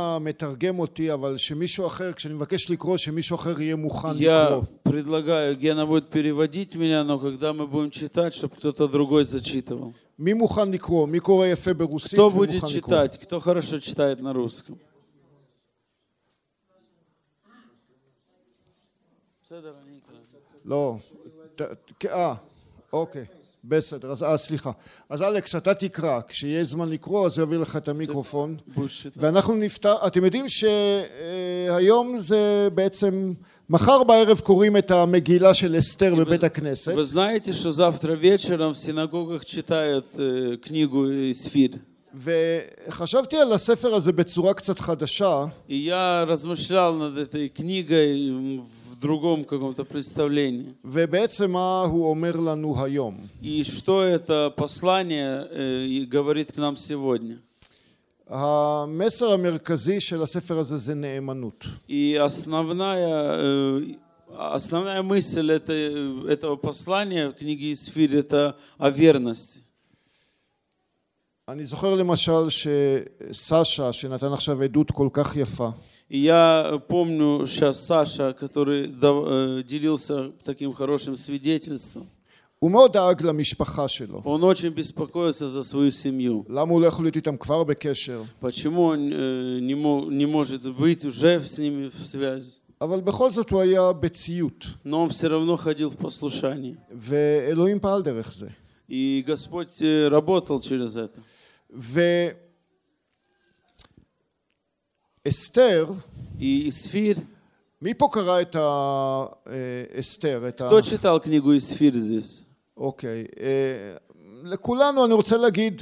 מתרגם אותי, אבל שמישהו אחר, כשאני מבקש לקרוא, שמישהו אחר יהיה מוכן לקרוא. Я предлагаю, Гена будет переводить меня, но когда мы будем читать, чтобы кто-то другой зачитывал. מי מוכן לקרוא? מי קורא יפה ברוסית Кто будет ומוכן לקרוא? читать? Кто хорошо читает на русском? לא. ת- ת- אה, אוקיי. בסדר, אז אה, סליחה. אז אלכס, אתה תקרא. כשיהיה זמן לקרוא, אז הוא יביא לך את המיקרופון. Будешь читать. ואנחנו נפתח, אתם יודעים שהיום זה בעצם, מחר בערב קוראים את המגילה של אסתר בבית הכנסת. Вы знаете, что завтра вечером в синагогах читают э, книгу Исфир? וחשבתי על הספר הזה בצורה קצת חדשה, И я размышлял над этой книгой м, в другом каком-то представлении. ובעצם מה הוא אומר לנו היום. И что это послание э, и говорит к нам сегодня? המסר המרכזי של הספר הזה זה נאמנות. И основная, э, основная мысль этой- этого послания в книге Исфир – это о верности. אני זוכר למשל שסשה, שנתן עכשיו עדות כל כך יפה, И я помню сейчас Саша, который дав- э, делился таким хорошим свидетельством. הוא מאוד דאג למשפחה שלו. Он очень беспокоится за свою семью. למה הוא לא יכול להיות איתם כבר בקשר? Почему он э, не, мо- не может быть уже с ними в связи? אבל בכל זאת הוא היה בציות, Но он все равно ходил в послушании. ואלוהים פעל דרך זה. И Господь э, работал через это. ואסתר, И Исфир, מי פה קרא את האסתר? את ה... кто читал книгу Исфир здесь? אוקיי. אה, לכולנו אני רוצה להגיד,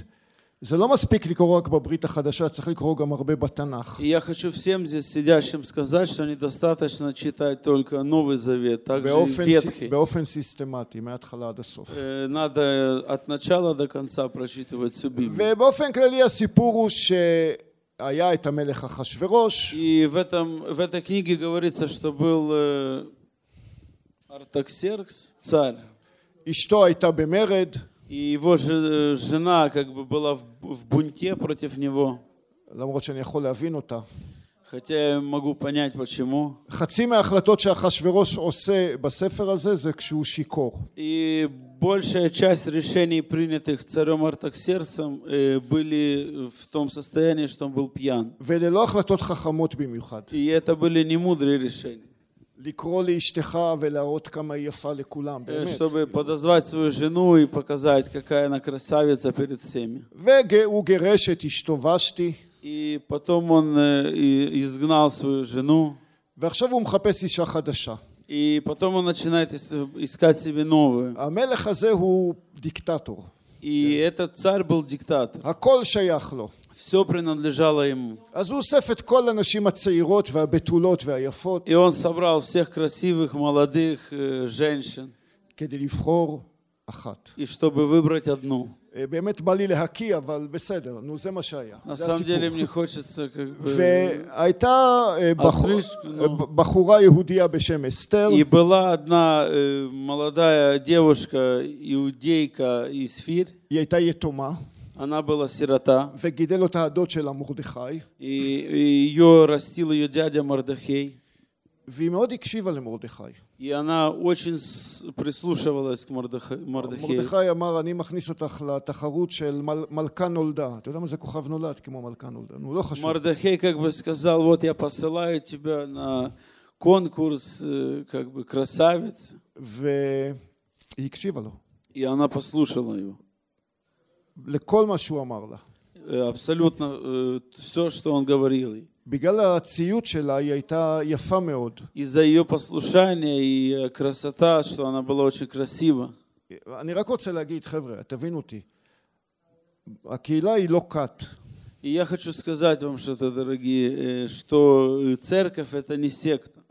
זה לא מספיק לקרוא רק בברית החדשה, צריך לקרוא גם הרבה בתנ"ך. И я хочу всем здесь сидящим сказать, что недостаточно читать только Новый Завет, также и באופן, Ветхий. באופן סיסטמטי, מההתחלה עד הסוף. Э, Надо от начала до конца прочитывать всю Библию. ובאופן כללי הסיפור הוא שהיה את המלך אחשורוש, И в, этом, в этой книге говорится, что был э, Артаксеркс, царь, אשתו הייתה במרד, И его э, жена как бы была в бунте против него. хотя я могу понять почему. חצי מההחלטות שאחשוורוש עושה בספר הזה זה כשהוא שיכור. большая часть решений, принятых царем Артаксерсом, э, были в том состоянии, что он был пьян. И это были не мудрые решения. Э, чтобы подозвать свою жену и показать, какая она красавица перед всеми. И потом он э, изгнал свою жену. И потом он начинает искать себе новую. И этот царь был диктатор הכל שייך לו. Все принадлежало ему. אז הוא אוסף את כל הנשים הצעירות והבתולות והיפות И он собрал всех красивых, молодых э, женщин. כדי לבחור אחת. И чтобы выбрать одну. אה, באמת בא לי להקיא, אבל בסדר, נו זה מה שהיה. На זה самом הסיפור. деле мне хочется как бы... והייתה אה, בחור- отрыжку, ну. בחורה יהודייה בשם אסתר, И была одна э, молодая девушка, иудейка из Фир. היא הייתה יתומה, Она была сирота. וגידל אותה הדוד שלה מרדכי, И, и ее растил ее дядя Мардахей. והיא מאוד הקשיבה למרדכי. И она очень с- прислушивалась к Мардах- Мардахею. מרדכי אמר, אני מכניס אותך לתחרות של מל- מלכה נולדה. אתה יודע מה זה כוכב נולד כמו מלכה נולדה? נו, לא חשוב. Мардахей как бы сказал, вот я посылаю тебя на конкурс э, как бы красавиц. והיא הקשיבה לו, И она послушала его. לכל מה שהוא אמר לה. Э, Абсолютно все, что он говорил ей. בגלל הציות שלה היא הייתה יפה מאוד. Из-за ее послушания и э, красота, что она была очень красива. אני רק רוצה להגיד, חבר'ה, תבינו אותי, הקהילה היא לא כת. И я хочу сказать вам что-то, дорогие, э, что э, церковь это не секта.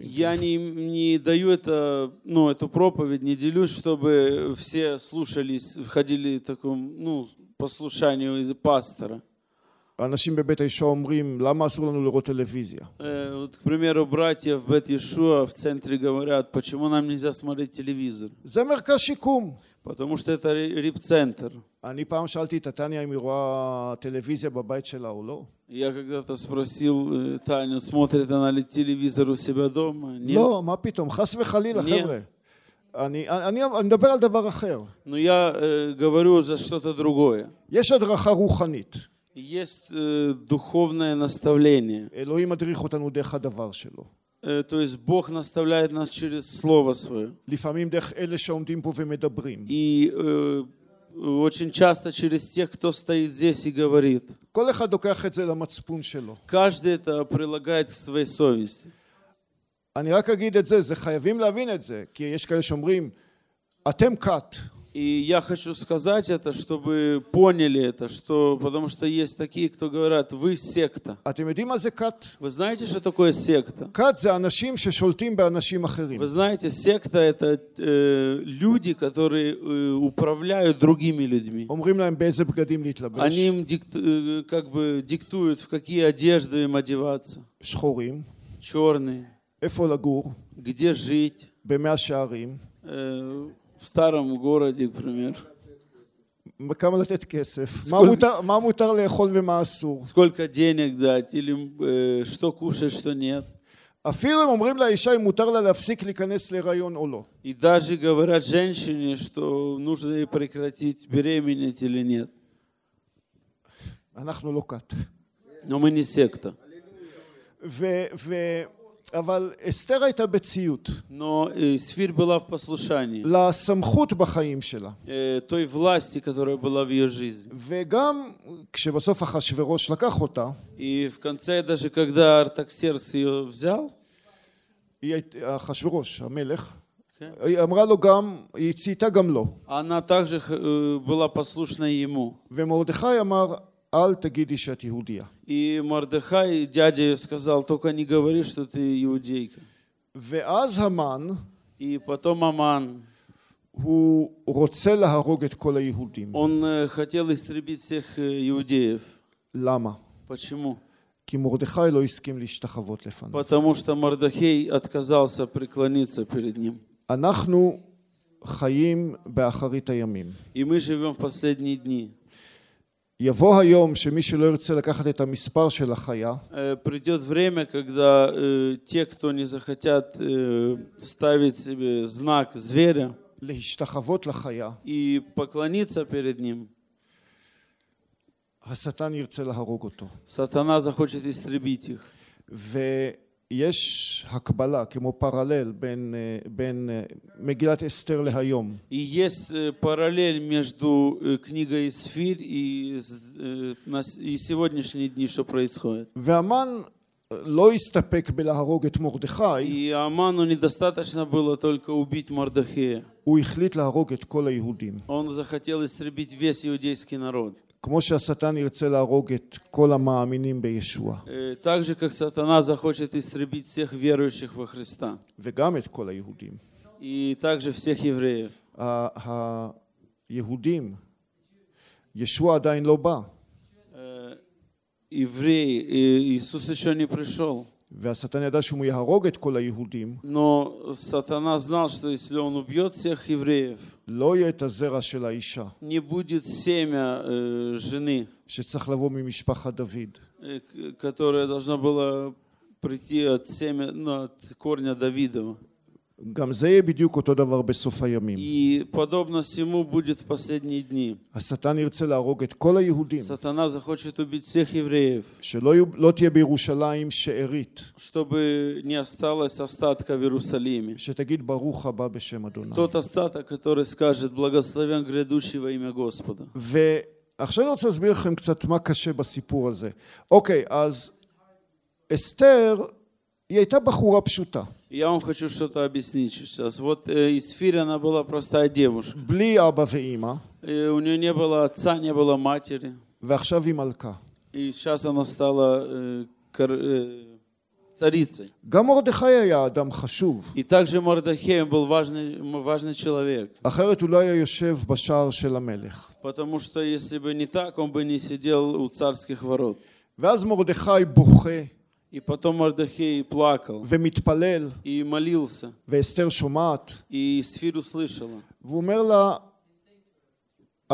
Я не, не даю это, ну, эту проповедь, не делюсь, чтобы все слушались, входили в таком, ну, послушанию из пастора. אנשים בבית הישוע אומרים, למה אסור לנו לראות טלוויזיה? Вот, к примеру, братья в Бет Иешуа в центре говорят, почему нам нельзя смотреть телевизор? זה מרכז שיקום. Потому что это ре- репцентр. אני פעם שאלתי את טניה אם היא רואה טלוויזיה בבית שלה או לא. Я когда-то спросил э, Таню, смотрит она ли телевизор у себя дома? Нет. לא, מה פתאום, חס וחלילה, אני- חבר'ה. אני, אני, אני מדבר על דבר אחר. Но я э, говорю за что-то другое. יש הדרכה רוחנית. Есть э, духовное наставление. אלוהים מדריך אותנו דרך הדבר שלו. Э, то есть Бог наставляет нас через Слово Свое. לפעמים דרך אלה שעומדים פה ומדברים. И э, очень часто через тех, кто стоит здесь и говорит. כל אחד לוקח את זה למצפון שלו. Каждый это прилагает к своей совести. אני רק אגיד את זה, זה חייבים להבין את זה, כי יש כאלה שאומרים, אתם כת, И я хочу сказать это, чтобы поняли это, что, потому что есть такие, кто говорят, вы секта. Вы знаете, что такое секта? Вы знаете, секта это э, люди, которые э, управляют другими людьми. Они им дикт, э, как бы диктуют, в какие одежды им одеваться. Шхорим. Черные. Где жить? Э, в старом городе, к примеру. כמה לתת כסף, מה סקול- מותר, מה מותר לאכול ומה אסור. Сколько денег дать, или э, что кушать, что нет. אפילו הם אומרים לאישה אם מותר לה להפסיק להיכנס להיריון או לא. И даже говорят женщине, что нужно ей прекратить беременеть или нет. אנחנו לא כת. Но мы не секта. ו, ו, אבל אסתר הייתה בציות Но э, Сфирь была в послушании לסמכות בחיים שלה. э, той власти, которая была в ее жизни. וגם כשבסוף אחשוורוש לקח אותה, И в конце, даже когда Артаксеркс ее взял, היא היית- אחשוורוש, המלך, כן. היא אמרה לו גם, היא צייתה גם לו. она также э, была послушна ему. ומרדכי אמר, אל תגידי שאת יהודייה. И Мордыхай, дядя ее сказал, только не говори, что ты иудейка. ואז המן, И потом Аман, הוא רוצה להרוג את כל היהודים. он э, хотел истребить всех э, иудеев. למה? Почему? כי מרדכי לא הסכים להשתחוות לפניו. Потому что Мордахей отказался преклониться перед ним. אנחנו חיים באחרית הימים. И мы живем в последние дни. יבוא היום שמי שלא ירצה לקחת את המספר של החיה, Э, Придет время, когда э, те, кто не захотят э, ставить себе знак зверя להשתחוות לחיה, и поклониться перед ним, השטן ירצה להרוג אותו. сатана захочет истребить их. ויש הקבלה, כמו פרלל, בין, אה, בין אה, מגילת אסתר להיום. И есть э, параллель между э, книгой Сфирь и, с- э, на- и сегодняшние дни, что происходит. והמן לא הסתפק בלהרוג את מרדכי, И Аману недостаточно было только убить Мордахея. הוא החליט להרוג את כל היהודים. Он захотел истребить весь иудейский народ. כמו שהשטן ירצה להרוג את כל המאמינים בישוע, Э, Так же, как сатана захочет истребить всех верующих во Христа. וגם את כל היהודים. И также всех евреев. ה- היהודים, ישוע עדיין לא בא, Э, Евреи, э, Иисус еще не пришел. והשטן ידע שאם הוא יהרוג את כל היהודים, Но сатана знал, что если он убьет всех евреев, לא יהיה את הזרע של האישה, не будет семя э, жены, שצריך לבוא ממשפחת דוד. э, к- которая должна была прийти от, семя, ну, от корня Давидова. גם זה יהיה בדיוק אותו דבר בסוף הימים. И подобно всему будет в последние дни. השטן ירצה להרוג את כל היהודים, Сатана захочет убить всех евреев, שלא יהיו- לא תהיה בירושלים שארית, чтобы не осталось остатка в Иерусалиме. שתגיד ברוך הבא בשם אדוני. Тот остаток, который скажет «Благословен грядущий во имя Господа». ועכשיו אני רוצה להסביר לכם קצת מה קשה בסיפור הזה. אוקיי, אז אסתר, היא הייתה בחורה פשוטה, Я вам хочу что-то объяснить сейчас. Вот э, из Фири она была простая девушка. בלי אבא ואימא, Э, у нее не было отца, не было матери. ועכשיו היא מלכה. И сейчас она стала э, кор- э, царицей. גם מרדכי היה אדם חשוב, И также Мордахей он был важный, важный человек. אחרת הוא לא היה יושב בשער של המלך. Потому что если бы не так, он бы не сидел у царских ворот. ואז מרדכי בוכה И потом Мордахей плакал ומתפלל, и молился. ואסתר שומעת, И Сфир услышала. והוא אומר לה,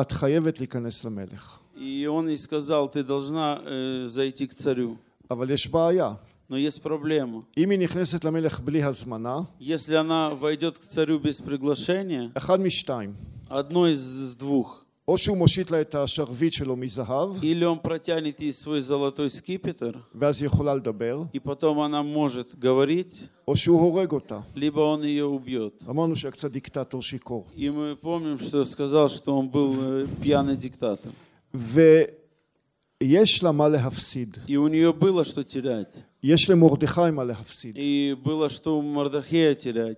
את חייבת להיכנס למלך. И он ей сказал, ты должна э, зайти к царю. אבל יש בעיה. Но есть проблема. אם היא נכנסת למלך בלי הזמנה, Если она войдет к царю без приглашения, אחד משתיים. одно из двух. או שהוא מושיט לה את השרביט שלו מזהב, Или он протянет ей свой золотой скипетр, ואז היא יכולה לדבר, и потом она может говорить, או שהוא הורג אותה. либо он ее убьет. אמרנו שהיה קצת דיקטטור שיכור. И мы помним, что сказал, что он был э, пьяный диктатор. ויש לה מה להפסיד. И у нее было что терять. יש למרדכי מה להפסיד. И было что у Мордахея терять.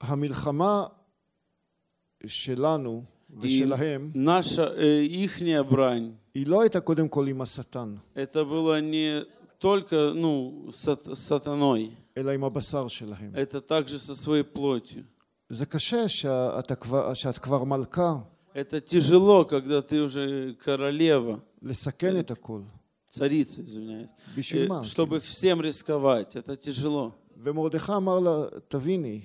המלחמה שלנו ושלהם, Наша, э, ихняя брань, היא לא הייתה קודם כל עם השטן, это было не только, ну, сат- сатаной, אלא עם הבשר שלהם. это также со своей плотью. זה קשה שאת כבר, שאת כבר מלכה, Это тяжело, когда ты уже королева, לסכן את הכל. царица, извиняюсь, בשביל э, מה? чтобы всем рисковать. Это тяжело. ומרדכי אמר לה, תביני,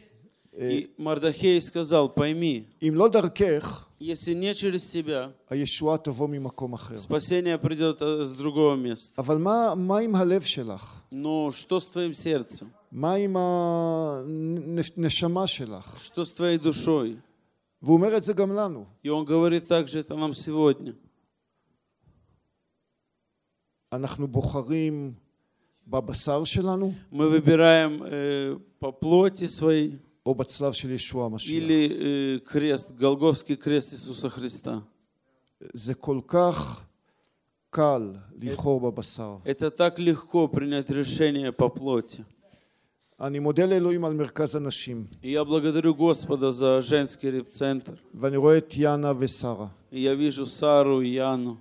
אה, И Мардахей сказал, пойми, אם לא דרכך, если не через тебя, הישועה תבוא ממקום אחר. спасение придет э, с другого места. אבל מה, מה עם הלב שלך? Но что с твоим сердцем? מה עם הנשמה שלך? Что с твоей душой? והוא אומר את זה גם לנו. И он говорит также это нам сегодня. אנחנו בוחרים בבשר שלנו Мы выбираем э, по плоти своей או בצלב של ישוע המשיח. или э, крест, Голговский крест Иисуса Христа. זה כל כך קל לבחור בבשר. Это так легко принять решение по плоти. אני מודה לאלוהים על מרכז הנשים, И я благодарю Господа за женский репцентр. ואני רואה את יאנה ושרה. И я вижу Сару и Яну.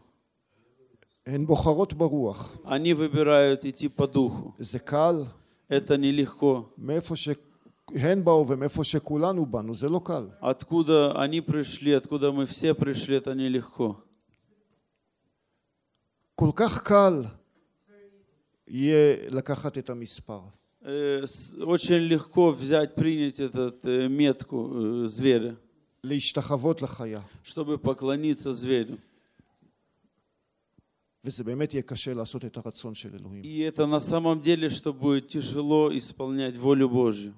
הן בוחרות ברוח. Они выбирают идти по духу. זה קל, Это нелегко. מאיפה שהן באו ומאיפה שכולנו באנו, זה לא קל. Откуда они пришли, откуда мы все пришли, это нелегко. כל כך קל יהיה לקחת את המספר. Э, с- Очень легко взять, принять этот э, метку э, зверя, להשתחוות לחיה. чтобы поклониться зверю. וזה באמת יהיה קשה לעשות את הרצון של אלוהים. И это на самом деле, что будет тяжело исполнять волю Божью.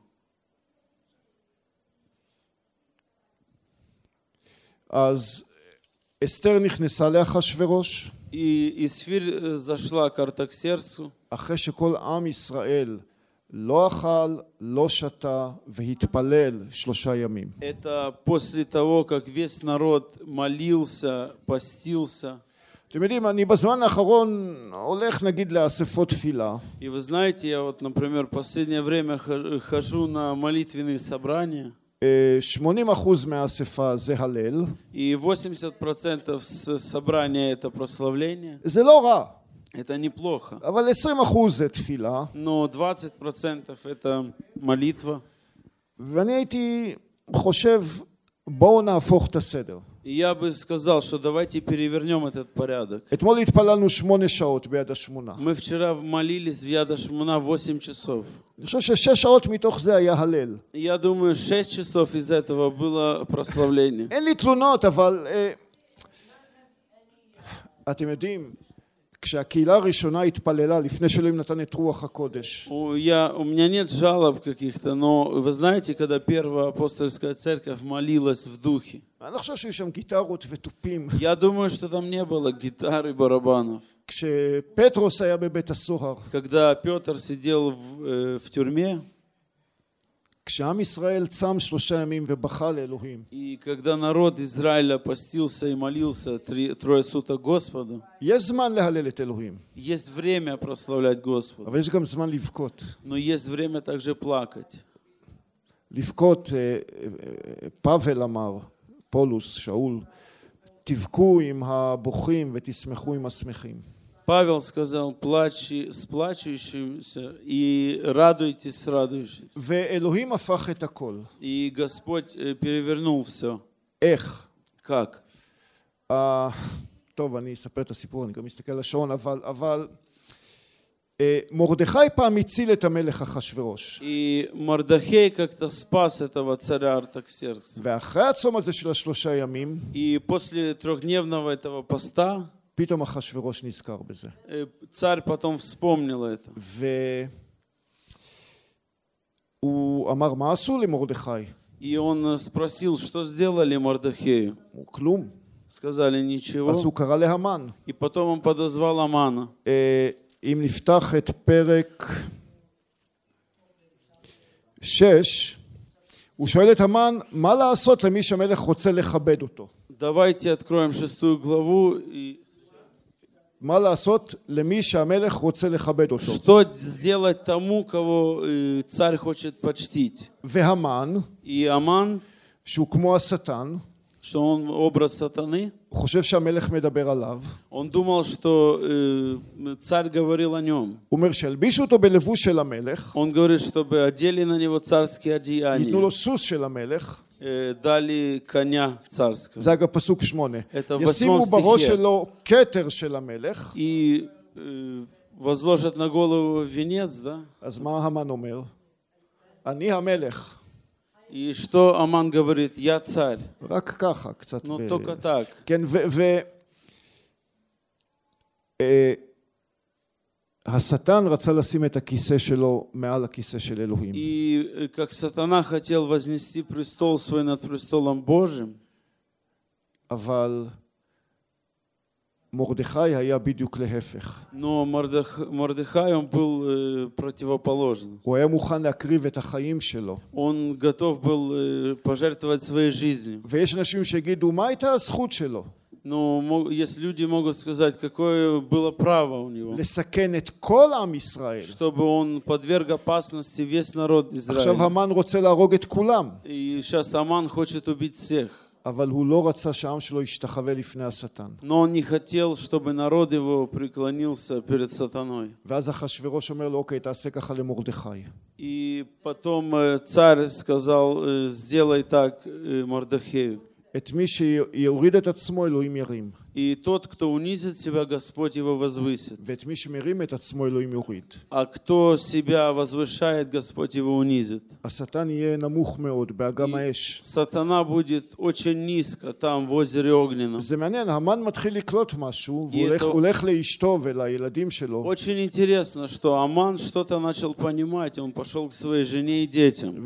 אז אסתר נכנסה לאחשוורוש, И Исфирь э, зашла к Артаксерсу, אחרי שכל עם ישראל לא אכל, לא שתה והתפלל שלושה ימים. это после того, как весь народ молился, постился. אתם יודעים, אני בזמן האחרון הולך נגיד לאספות תפילה, И вы знаете, я вот, например, в последнее время хожу- хожу на молитвенные собрания, אה, 80% מהאספה זה הלל, и 80% с собрания это прославление. זה לא רע, Это неплохо. אבל 20% זה תפילה, Но 20% это молитва. ואני הייתי חושב, בואו נהפוך את הסדר. И я бы сказал, что давайте перевернем этот порядок. אתמול התפללנו שמונה שעות ביד השמונה. Мы вчера молились в Яда Шмуна 8 часов. אני חושב ששש שעות מתוך זה היה הלל. И Я думаю, 6 часов из этого было прославление. אין לי תלונות, אבל... אה, אתם יודעים, כשהקהילה הראשונה התפללה לפני שאלוהים נתן את רוח הקודש, У, я, у меня нет жалоб каких-то, но вы знаете, когда первая апостольская церковь молилась в духе, אני לא חושב שהיו שם גיטרות ותופים. я думаю, что там не было гитар и барабанов. כשפטרוס היה בבית הסוהר, Когда Петр сидел в, э, в тюрьме, כשעם ישראל צם שלושה ימים ובכה לאלוהים, и когда народ Израиля постился и молился три, трое суток Господу, יש זמן להלל את אלוהים, есть время прославлять Господа, אבל יש גם זמן לבכות. но есть время также плакать. לבכות, אה, אה, אה, פאבל אמר, פולוס, שאול, תבכו עם הבוכים ותשמחו עם השמחים. Павел сказал, плачьте с плачущимся и радуйтесь с радующимся. ואלוהים הפך את הכל. И Господь э, перевернул все. איך? Как? אה, טוב, אני אספר את הסיפור, אני גם מסתכל על השעון, אבל, אבל אה, מרדכי פעם הציל את המלך אחשורוש. И Мардахей как-то спас этого царя Артаксеркса. ואחרי הצום הזה של השלושה ימים, И после трехдневного этого поста פתאום אחשורוש נזכר בזה. э, царь потом вспомнил это. והוא אמר, מה עשו למרדכי? И он э, спросил, что сделали Мардахею. הוא כלום. Сказали ничего. אז הוא קרא להמן. И потом он подозвал Амана. אה, אם נפתח את פרק שש, הוא שואל את המן, מה לעשות למי שהמלך רוצה לכבד אותו? Давайте откроем шестую главу. И מה לעשות למי שהמלך רוצה לכבד אותו? что сделать тому, кого э, царь хочет почтить? והמן, И Аман, שהוא כמו השטן, что он образ сатаны, הוא חושב שהמלך מדבר עליו, он думал, что э, царь говорил о нем. הוא אומר שילבישו אותו בלבוש של המלך, Он говорит, чтобы одели на него царские ייתנו לו одеяния, סוס של המלך, э, дали коня царского. זה אגב פסוק שמונה, Это в ישימו восьмом בראש стихе. שלו כתר של המלך, И э, возложат на голову венец, да? אז מה המן אומר? אני המלך, И что Аман говорит? Я царь. רק ככה, קצת... Ну, ב- только так. כן, ו... ו- אה, השטן רצה לשים את הכיסא שלו מעל הכיסא של אלוהים. И э, как сатана хотел вознести престол свой над престолом Божьим, אבל מרדכי היה בדיוק להפך. но Мордах, Мордыхай, он был э, противоположным. הוא היה מוכן להקריב את החיים שלו. Он готов был э, пожертвовать своей жизнью. ויש אנשים שיגידו, מה הייתה הזכות שלו? Но мо- если люди могут сказать, какое было право у него, לסכן את כל עם ישראל. чтобы он подверг опасности весь народ עכשיו Израиля. המן רוצה להרוג את כולם, И сейчас Аман хочет убить всех. אבל הוא לא רצה שהעם שלו ישתחווה לפני השטן. Но он не хотел, чтобы народ его преклонился перед сатаной. ואז אחשוורוש אומר לו, אוקיי, תעשה ככה למרדכי. И потом э, царь сказал, э, сделай так э, Мордахею. את מי שיוריד את עצמו אלוהים ירים, И тот, кто унизит себя, Господь его возвысит. А кто себя возвышает, Господь его унизит. И сатана будет очень низко там, в озере огненном. Очень интересно, что Аман что-то начал понимать, он пошел к своей жене и детям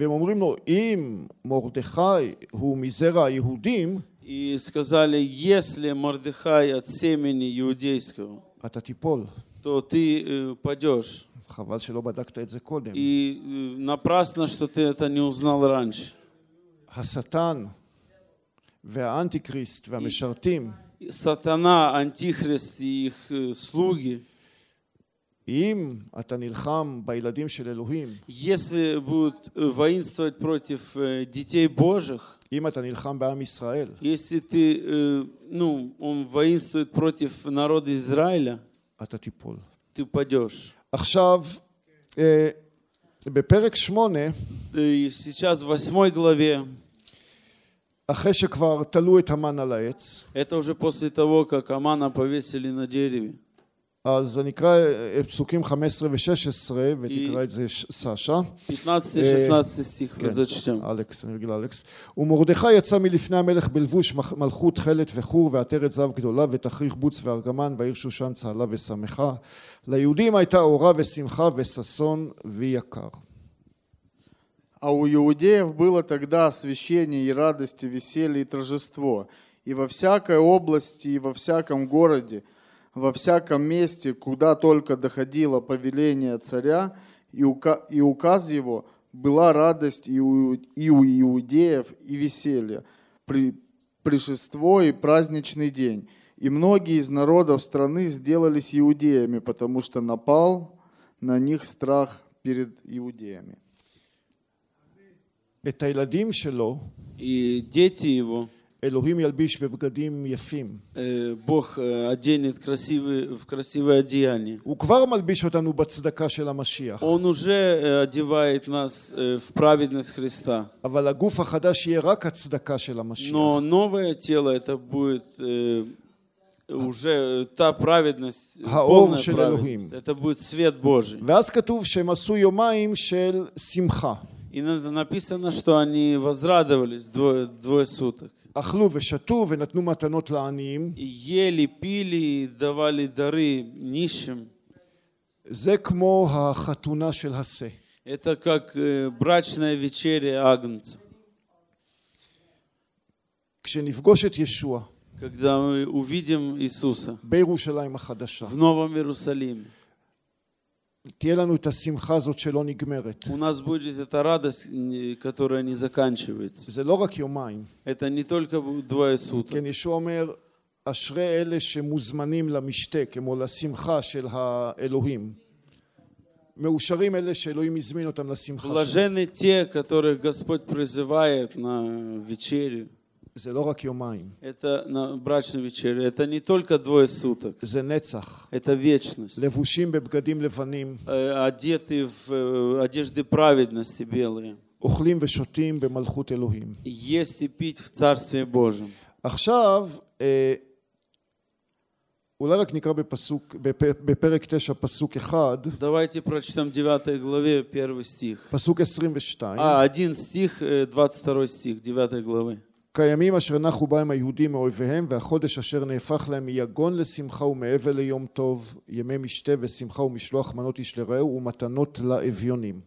והם אומרים לו, אם מרדכי הוא מזרע היהודים, И сказали, если Мордыхай от семени иудейского, אתה תיפול. то ты э, падешь. חבל שלא בדקת את זה קודם. И э, напрасно, что ты это не узнал раньше. השטן והאנטיקריסט והמשרתים, И Сатана, Антихрист и их э, слуги, אם אתה נלחם בילדים של אלוהים, если будут э, воинствовать против э, детей Божьих, אם אתה נלחם בעם ישראל, если ты, э, ну, он воинствует против народа Израиля, אתה תיפול. ты падешь. עכשיו, אה, בפרק שמונה, И сейчас в восьмой главе, אחרי שכבר תלו את המן על העץ, это уже после того, как Амана повесили на дереве. אז אני אקרא את פסוקים 15 ו-16, ותקרא את זה ש- סשה. 15-16 стих כן, зачтем. אלכס, אני רגיל אלכס. ומרדכי יצא מלפני המלך בלבוש מח- מלכות תכלת וחור ועטרת זהב גדולה ותכריך בוץ וארגמן והעיר שושן צהלה ושמחה. ליהודים הייתה אורה ושמחה וששון ויקר. А у иудеев было тогда освящение и радость, и веселье, и торжество. И во всякой области, и во всяком городе, во всяком месте, куда только доходило повеление царя и указ его, была радость и у, иудеев, и веселье, пришество и праздничный день. И многие из народов страны сделались иудеями, потому что напал на них страх перед иудеями. И дети его Э, Бог э, оденет красивые, в красивые одеяния. Он уже э, одевает нас в праведность Христа. Но новое тело это будет уже та праведность, полная праведность. Это будет свет Божий. И написано, что они возрадовались двое, двое суток. אכלו ושתו ונתנו מתנות לעניים. И ели, пили, и давали дары нищим. זה כמו החתונה של השה. Это как э, брачная вечеря Агнца. כשנפגוש את ישוע Когда мы увидим Иисуса בירושלים החדשה, в Новом Иерусалиме, תהיה לנו את השמחה הזאת שלא נגמרת. у нас будет эта радость, не- которая не заканчивается. זה לא רק יומיים. Это не только двое суток. כן, ישוע אומר, אשרי אלה שמוזמנים למשתה, כמו לשמחה של האלוהים. מאושרים אלה שאלוהים הזמין אותם לשמחה שלו. Блаженны те, которых Господь призывает на вечерю. זה לא רק יומיים, Это на брачную вечерю. Это не только двое суток. זה נצח. Это вечность. לבושים בבגדים לבנים, Э, Одеты в э, одежды праведности белые. אוכלים ושותים במלכות אלוהים. Есть и пить в Царстве Божьем. עכשיו, אה, אולי רק נקרא בפסוק, בפ- בפרק 9 פסוק אחד, Давайте прочтем 9 главе первый стих. פסוק 22. А, один стих, э, 22 стих 9 главы. כימים אשר נחו בהם היהודים מאויביהם והחודש אשר נהפך להם מיגון לשמחה ומאבל ליום טוב ימי משתה ושמחה ומשלוח מנות איש לרעהו ומתנות לאביונים.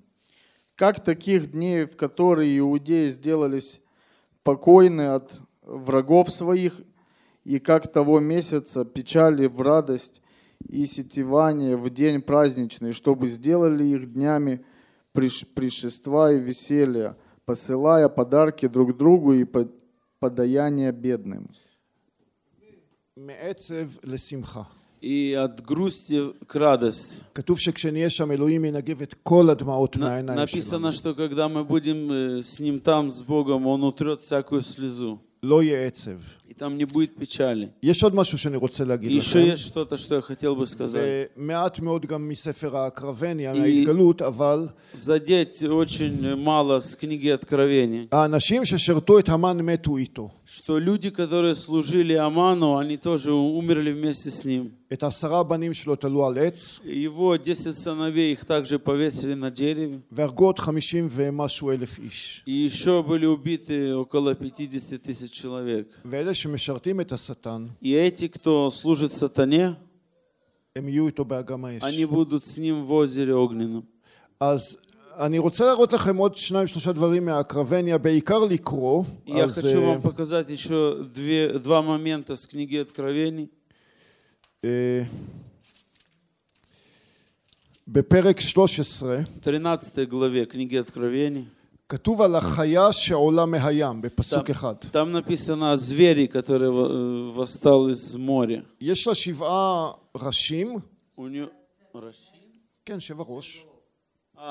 Как таких дней, в которые иудеи сделались покойны от врагов своих, и как того месяца печали в радость и сетевание в день праздничный, чтобы сделали их днями приш- пришества и веселья, посылая подарки друг другу и по- подаяние бедным. מעצב לשמחה. И от грусти к радости. כתוב שכשנהיה שם אלוהים ינגב את כל הדמעות На- מהעיניים שלנו. Написано, что когда мы будем э, с Ним там, с Богом, Он утрет всякую слезу. לא יהיה עצב. И там не будет печали. יש עוד משהו שאני רוצה להגיד И еще לכם. есть что-то, что я хотел бы сказать. ומעט מאוד גם מספר האקרבני, ההתגלות, אבל Задеть очень мало с книги Откровения. האנשים ששירתו את המן מתו איתו. Что люди, которые служили Аману, они тоже умерли вместе с ним. את עשרה הבנים שלו תלו על עץ, Его десять сыновей их также повесили на дереве. והרגו עוד חמישים ומשהו אלף איש. И еще были убиты около 50 тысяч человек. ואלה שמשרתים את השטן, И эти, кто служит сатане, הם יהיו איתו באגם האש. они будут с ним в озере огненном. אז אני רוצה להראות לכם עוד שניים שלושה דברים מהאקרבניה, בעיקר לקרוא. И я אז хочу אה, вам показать еще две, два момента с книги Откровений. אה, בפרק 13 13 главе книги Откровений. כתוב על החיה שעולה מהים, בפסוק Там, אחד. там написано о звере, который во- э, восстал из моря. יש לה שבעה ראשים, У него... Рощин? כן, שבע ראש. А,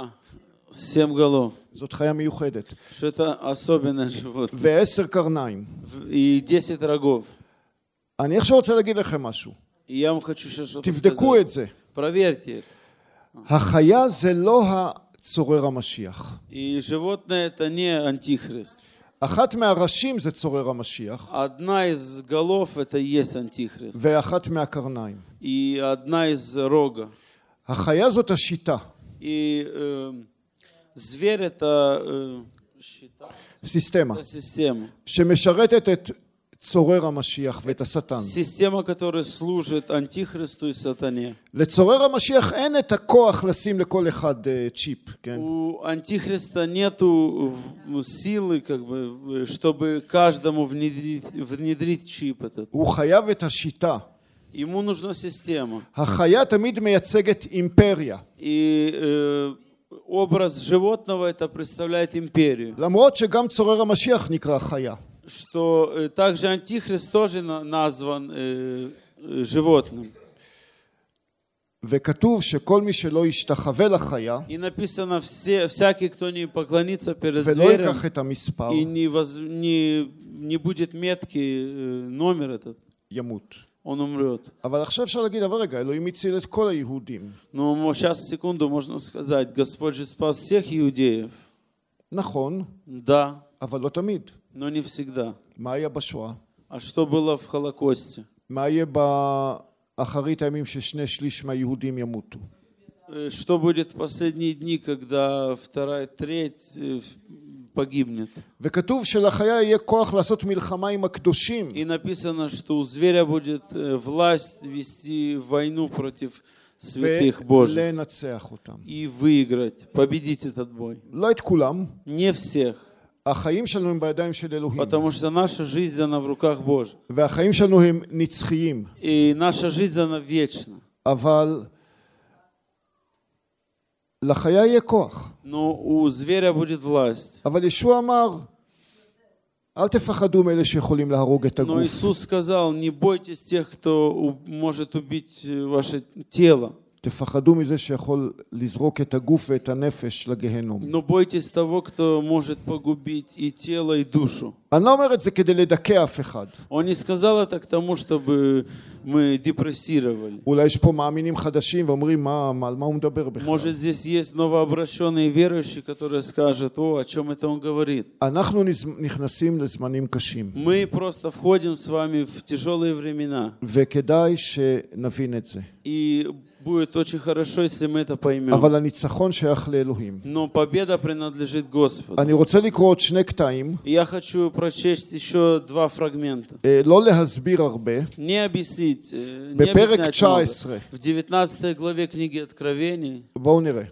семь голов. זאת חיה מיוחדת. Что это особенное животное. ועשר קרניים. В- И 10 рогов. אני עכשיו רוצה להגיד לכם משהו. И я вам хочу сейчас что-то תבדקו сказать. את זה. Проверьте это. החיה זה לא צורר המשיח. אחת מהראשים זה צורר המשיח. ואחת מהקרניים. החיה זאת השיטה. זוויר את השיטה. סיסטמה. שמשרתת את צורר המשיח ואת השטן. Система, которая служит антихристу и сатане. לצורר המשיח אין את הכוח לשים לכל אחד אה, צ'יפ, כן? У антихриста нету в- силы, как бы, чтобы каждому внедрить, внедрить чип этот. הוא חייב את השיטה. Ему нужна система. החיה תמיד מייצגת אימפריה. И э, образ животного это представляет империю. למרות שגם צורר המשיח נקרא חיה. Что э, также антихрист тоже на- назван э, э, животным. וכתוב שכל מי שלא ישתחווה לחיה И написано, все, всякий, кто не поклонится перед ולא зверем ייקח את המספר, и не, воз- не, не будет метки э, номер этот, ימות. он умрет. אבל עכשיו אפשר להגיד, אבל רגע, אלוהים הציל את כל היהודים. Но сейчас, секунду, можно сказать, Господь же спас всех иудеев. נכון, Да, אבל לא תמיד. но не всегда. מה היה בשואה? А что было в Холокосте? מה יהיה באחרית הימים ששני שליש מהיהודים ימותו? Э, Что будет в последние дни, когда вторая треть э, погибнет? וכתוב שלחיה יהיה כוח לעשות מלחמה עם הקדושים, И написано, что у зверя будет э, власть вести войну против святых Божьих ולנצח אותם. и выиграть, победить этот бой. לא את כולם, Не всех, החיים שלנו הם בידיים של אלוהים, потому что наша жизнь, она в руках Божьих. והחיים שלנו הם נצחיים, И наша жизнь, она вечна. אבל לחיה יהיה כוח. Но у зверя будет власть. אבל ישוע אמר, אל תפחדו מאלה שיכולים להרוג את Но הגוף, Иисус сказал, не бойтесь тех, кто у- может убить э, ваше тело, תפחדו מזה שיכול לזרוק את הגוף ואת הנפש לגיהנום. но бойтесь того, кто может погубить и тело, и душу. אני לא אומר את זה כדי לדכא אף אחד. Он не сказал это к тому, чтобы мы депрессировали. אולי יש פה מאמינים חדשים ואומרים, מה, מה, על מה הוא מדבר בכלל? Может, здесь есть новообращенные верующие, которые скажут, о, о чем это он говорит. אנחנו נז- נכנסים לזמנים קשים, Мы просто входим с вами в тяжелые времена. וכדאי שנבין את זה. И будет очень хорошо, если мы это поймем. אבל הניצחון שייך לאלוהים. Но победа принадлежит Господу. אני רוצה לקרוא עוד שני קטעים, И Я хочу прочесть еще два фрагмента. אה, לא להסביר הרבה. Не объяснить, э, не בפרק объяснять 19, много. В 19 главе книги Откровений, בואו נראה.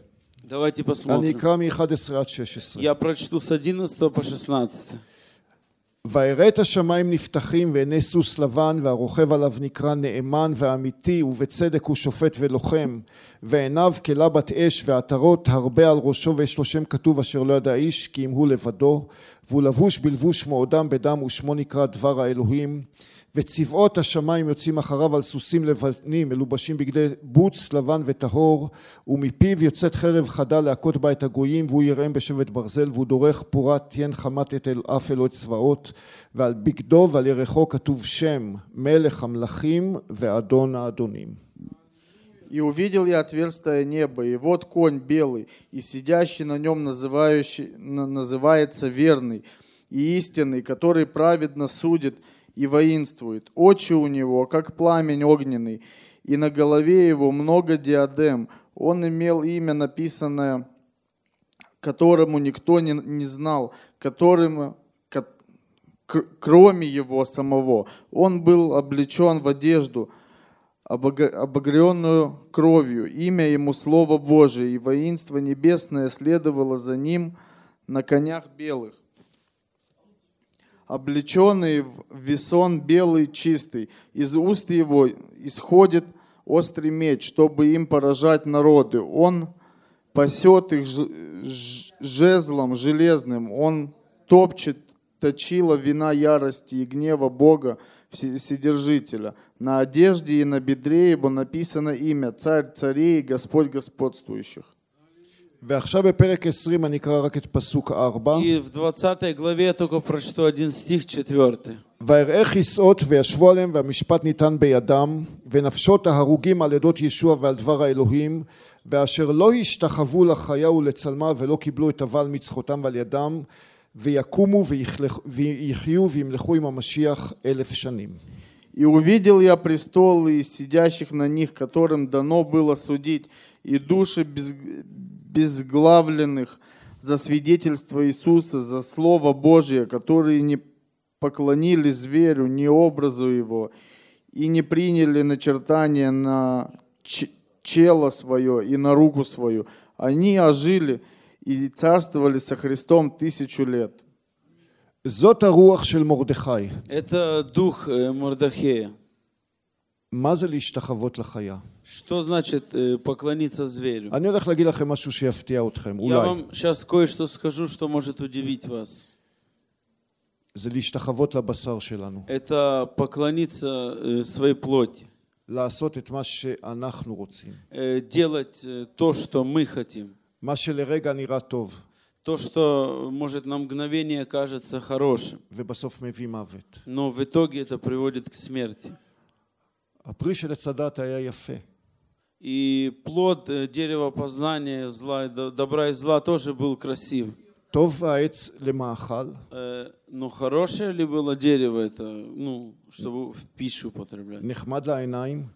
давайте אני посмотрим. אקרא מ-11 עד 16. Я прочту с 11 по 16. ויראה את השמיים נפתחים ועיני סוס לבן והרוכב עליו נקרא נאמן ואמיתי ובצדק הוא שופט ולוחם. ועיניו כלה בת אש ועטרות הרבה על ראשו ויש לו שם כתוב אשר לא ידע איש כי אם הוא לבדו. והוא לבוש בלבוש מאודם בדם ושמו נקרא דבר האלוהים וצבאות השמיים יוצאים אחריו על סוסים לבנים מלובשים בגדי בוץ לבן וטהור ומפיו יוצאת חרב חדה להכות בה את הגויים והוא יראם בשבט ברזל והוא דורך פורת תיין חמת את אל- אף אלוהי צבאות ועל בגדו ועל ירחו כתוב שם מלך המלכים ואדון האדונים И увидел я отверстое небо, и вот конь белый, и сидящий на нем называющий, на- называется верный и истинный, который праведно судит и воинствует. Очи у него, как пламень огненный, и на голове его много диадем. Он имел имя, написанное, которому никто не, не знал, которым, ко- кроме его самого. Он был облечен в одежду, обогренную кровью. Имя ему Слово Божие, и воинство небесное следовало за ним на конях белых. Облеченный в весон белый чистый, из уст его исходит острый меч, чтобы им поражать народы. Он пасет их жезлом железным, он топчет точила вина ярости и гнева Бога Все- Вседержителя. На одежде и на бедре его написано имя Царь царей и Господь господствующих. ועכשיו בפרק 20 אני אקרא רק את פסוק 4 И в 20 главе я только прочту один стих, четвертый. ויראה כסאות וישבו עליהם והמשפט ניתן בידם ונפשות ההרוגים על עדות ישוע ועל דבר האלוהים ואשר לא השתחוו לחיה ולצלמה ולא קיבלו את אבל מצחותם ועל ידם ויקומו ויחלך- ויחיו וימלכו עם המשיח אלף שנים. И увидел я престолы и сидящих на них, которым дано было судить, и души без- обезглавленных за свидетельство Иисуса, за Слово Божье, которые не поклонились зверю, не образу его, и не приняли начертание на чело свое и на руку свою. Они ожили и царствовали со Христом тысячу лет. Это дух э, Мордахея. מה זה להשתחוות לחיה? Что значит э, поклониться зверю? אני הולך להגיד לכם משהו שיפתיע אתכם, Я אולי. вам сейчас кое-что скажу, что может удивить вас. זה להשתחוות לבשר שלנו. Это поклониться э, своей плоти, לעשות את מה שאנחנו רוצים. э, делать э, то, что мы хотим, מה שלרגע נראה טוב, то, что, может, на мгновение кажется хорошим, ובסוף מביא מוות. но в итоге это приводит к смерти. הפרי של עץ הדת היה יפה, И плод э, дерева познания зла и до- добра и зла тоже был красив. טוב העץ למאכל, Э, Но хорошее ли было дерево это, ну, чтобы в пищу употреблять? נחמד לעיניים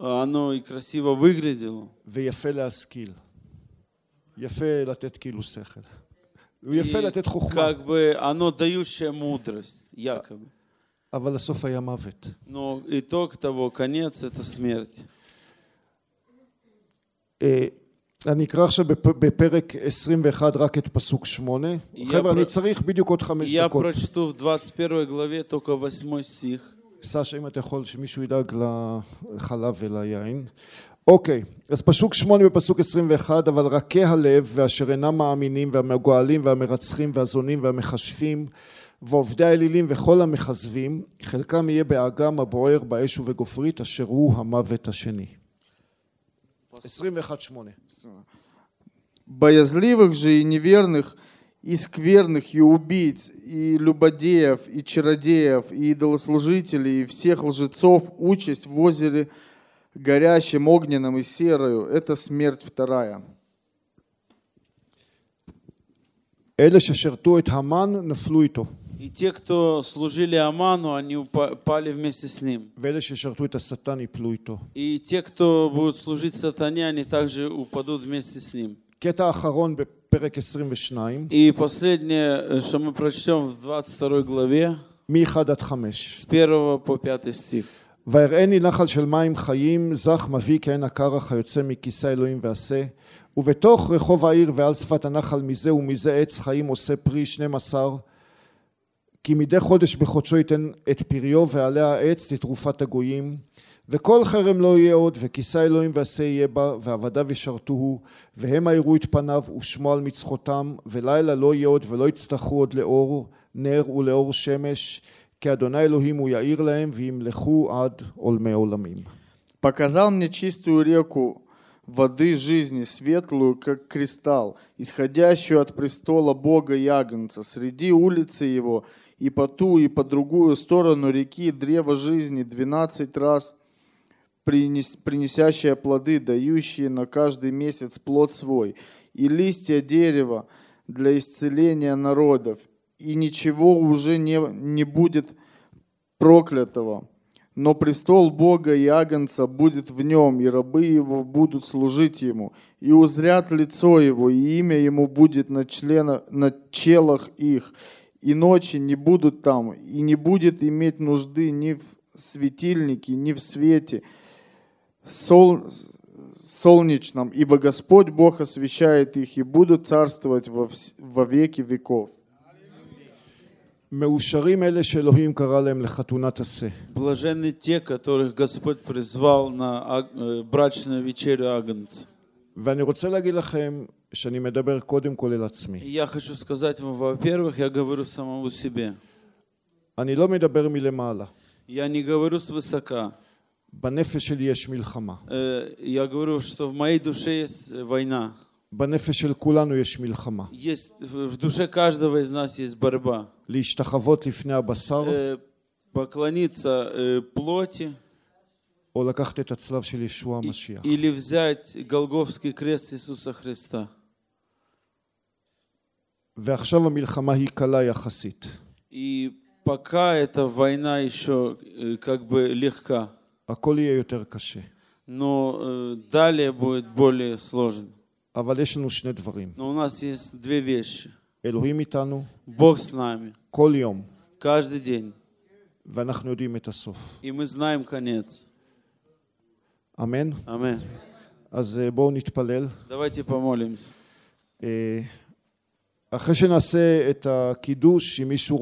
А Оно и красиво выглядело. ויפה להשכיל. יפה לתת כאילו שכל. הוא יפה И לתת חוכמה, как бы оно дающее мудрость, якобы. אבל הסוף היה מוות. Но итог того, конец, это смерть. אה, אני אקרא עכשיו בפ- בפרק 21 רק את פסוק 8. יא חבר'ה, אני פר- צריך בדיוק עוד חמש Я דקות. прочту в 21 главе только 8 стих. סשה, אם אתה יכול, שמישהו ידאג לחלב וליין. אוקיי, אז פסוק 8 בפסוק 21, אבל רכי הלב ואשר אינם מאמינים והמגואלים והמרצחים והזונים והמכשפים ועובדי האלילים וכל המכזבים, חלקם יהיה באגם הבוער באש ובגופרית אשר הוא המוות השני. 21-8. Боязливых же и неверных, и скверных, и убийц, и любодеев, и чародеев, и идолослужителей, и всех лжецов участь в озере горящим огненным и серою. Это смерть вторая. אלה ששירתו את המן נפלו איתו, И те, кто служили Аману, они упа- пали вместе с ним. ואלה ששירתו את השטן יפלו איתו. И те, кто будут служить сатане, они также упадут вместе с ним. קטע אחרון בפרק 22, И последнее, э, что мы прочтем в 22 главе, מ-1 עד 5. с 1 по 5 стих. ויראני נחל של מים חיים, זך מביא כעין הקרח היוצא מכיסא אלוהים ועשה, ובתוך רחוב העיר ועל שפת הנחל מזה ומזה עץ חיים עושה פרי שנים עשר, כי מדי חודש בחודשו ייתן את פריו ועליה העץ לתרופת הגויים, וכל חרם לא יהיה עוד, וכיסא אלוהים ועשה יהיה בה, ועבדיו ישרתוהו, והמה יראו את פניו ושמו על מצחותם, ולילה לא יהיה עוד ולא יצטרכו עוד לאור נר ולאור שמש, כי אדוני אלוהים הוא יאיר להם, וימלכו עד עולמי עולמים. Показал мне чистую реку воды жизни, светлую, как кристалл, исходящую от престола Бога и Агнца. Среди улицы его и по ту, и по другую сторону реки древо жизни двенадцать раз принес- принесящее плоды, дающие на каждый месяц плод свой, и листья дерева для исцеления народов, и ничего уже не, не будет проклятого. Но престол Бога и Агнца будет в нем, и рабы его будут служить ему, и узрят лицо его, и имя ему будет на, члена, на челах их, и ночи не будут там, и не будет иметь нужды ни в светильнике, ни в свете сол- солнечном, ибо Господь Бог освящает их, и будут царствовать во, вс- во веки веков. מאושרים אלה שאלוהים קרא להם לחתונת עשה. Блаженны те, которых Господь призвал на аг- э, брачную вечерю Агнца. ואני רוצה להגיד לכם שאני מדבר קודם כל אל עצמי. И я хочу сказать вам, во-первых, я говорю самому себе. אני לא מדבר מלמעלה. Я не говорю свысока. בנפש שלי יש מלחמה. Э, Я говорю, что в моей душе есть э, война. בנפש של כולנו יש מלחמה. Есть, в в душе каждого из нас есть борьба. להשתחוות לפני הבשר, Э, Поклониться э, плоти או לקחת את הצלב של ישוע и- המשיח. или взять Голговский крест Иисуса Христа. ועכשיו המלחמה היא קלה יחסית. И пока эта война еще э, как бы легка, הכל יהיה יותר קשה. но э, далее будет более сложно. אבל יש לנו שני דברים. Но у нас есть две вещи. אלוהים איתנו Бог с нами כל יום, каждый день, ואנחנו יודעים את הסוף. и мы знаем конец. אמן? Аминь. אז אה, בואו נתפלל. Давайте помолимся. אחרי שנעשה את הקידוש, אם מישהו